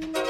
Thank you.